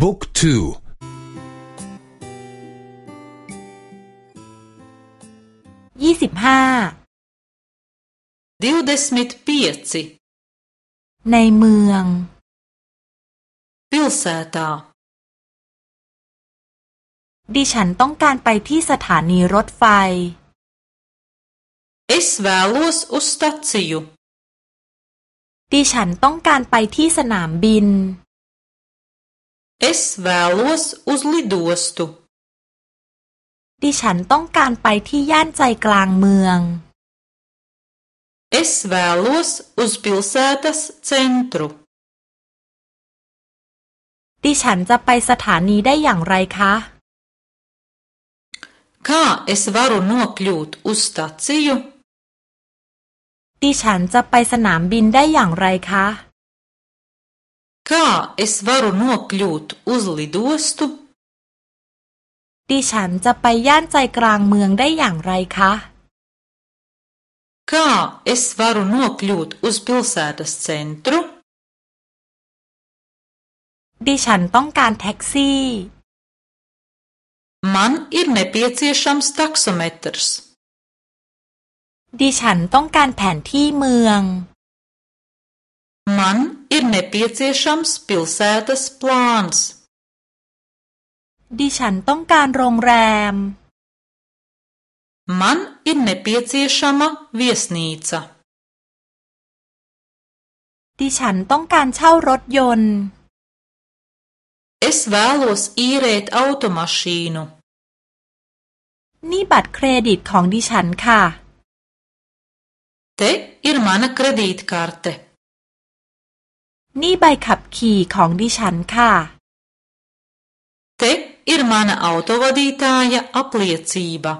บุ๊กทูยี่สิบห้าดิวเดสมิทเปียซิในเมือง pilsētā ดิฉันต้องการไปที่สถานีรถไฟ Es vēlos uz staciju ดิฉันต้องการไปที่สนามบิน Es vēlos uz lidostu ดิฉันต้องการไปที่ย่านใจกลางเมือง Es vēlos uz pilsētas centru ดิฉันจะไปสถานีได้อย่างไรคะ Kā es varu nokļūt uz staciju? ดิฉันจะไปสนามบินได้อย่างไรคะ Kā es varu nokļūt uz lidostu? ดิฉันจะไปย่านใจกลางเมืองได้อย่างไรคะ Kā es varu nokļūt uz pilsētas centru? ดิฉันต้องการแท็กซี่ Man ir nepieciešams taksometrs. ดิฉันต้องการแผนที่เมือง Man ir nepieciešams pilsētas plāns. ดิฉันต้องการโรงแรม Man ir nepieciešama viesnīca. ดิฉันต้องการเช่ารถยนต์ Es vēlos īrēt automašīnu. นี่บัตรเครดิตของดิฉันค่ะ Te ir mana kredītkarte. นี่ใบขับขี่ของดิฉันค่ะ Te ir mana autovadītāja apliecība.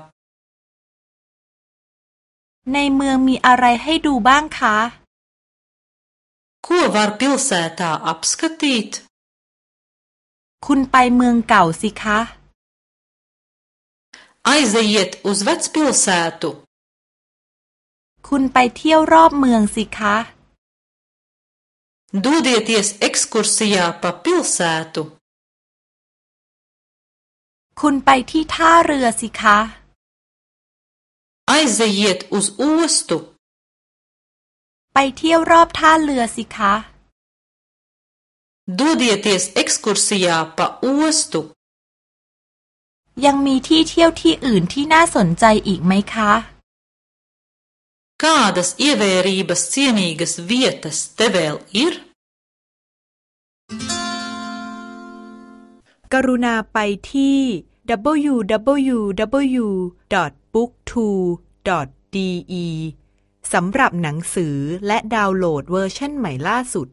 ในเมืองมีอะไรให้ดูบ้างคะ Ko var pilsētā apskatīt? คุณไปเมืองเก่าสิคะ Aizejiet uz vecpilsētu. คุณไปเที่ยวรอบเมืองสิคะ Dodieties ekskursijā pa pilsētu. คุณไปที่ท่าเรือสิคะ Aizejiet uz ostu. ไปเที่ยวรอบท่าเรือสิคะ Dodieties ekskursijā pa ostu. ยังมีที่เที่ยวที่อื่นที่น่าสนใจอีกไหมคะ Kādas ievērības cienīgas vietas te vēl ir? กรุณาไปที่ www.booktwo.de สำหรับหนังสือและดาวน์โหลดเวอร์ชันใหม่ล่าสุด